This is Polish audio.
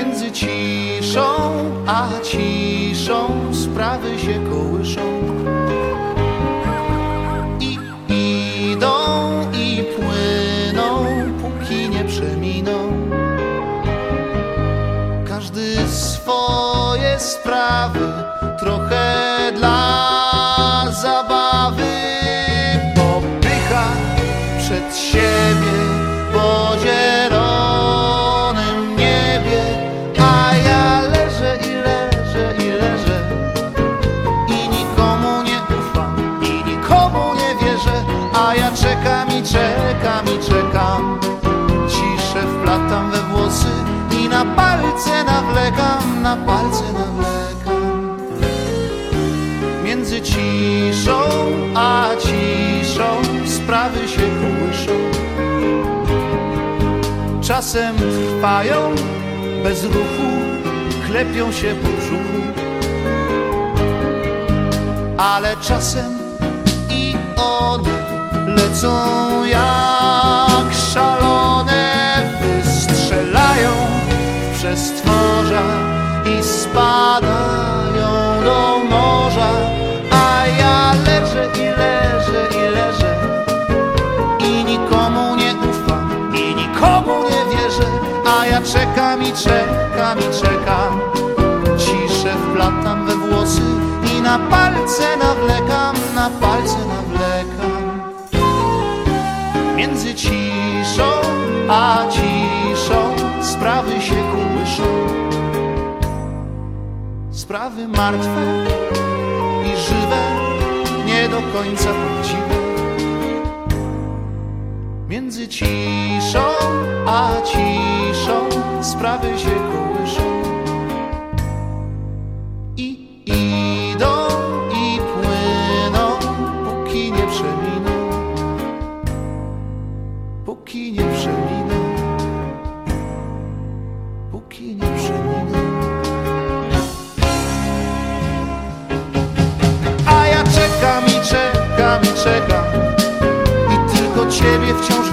Między ciszą a ciszą sprawy się kołyszą. I idą i płyną, póki nie przeminą. Każdy swoje sprawy, trochę dla i czekam i czekam Ciszę wplatam we włosy i na palce nawlekam, na palce nawlekam. Między ciszą a ciszą sprawy się kołyszą Czasem trwają bez ruchu, klepią się po brzuchu. Ale czasem i one lecą czekam i czekam i czekam. Ciszę wplatam we włosy i na palce nawlekam, na palce nawlekam. Między ciszą a ciszą sprawy się kołyszą Sprawy martwe i żywe, nie do końca prawdziwe. Między ciszą a ciszą sprawy się kołyszą. I idą i płyną, póki nie przeminą. Póki nie przeminą. Póki nie przeminą. A ja czekam i czekam i czekam. I tylko Ciebie wciąż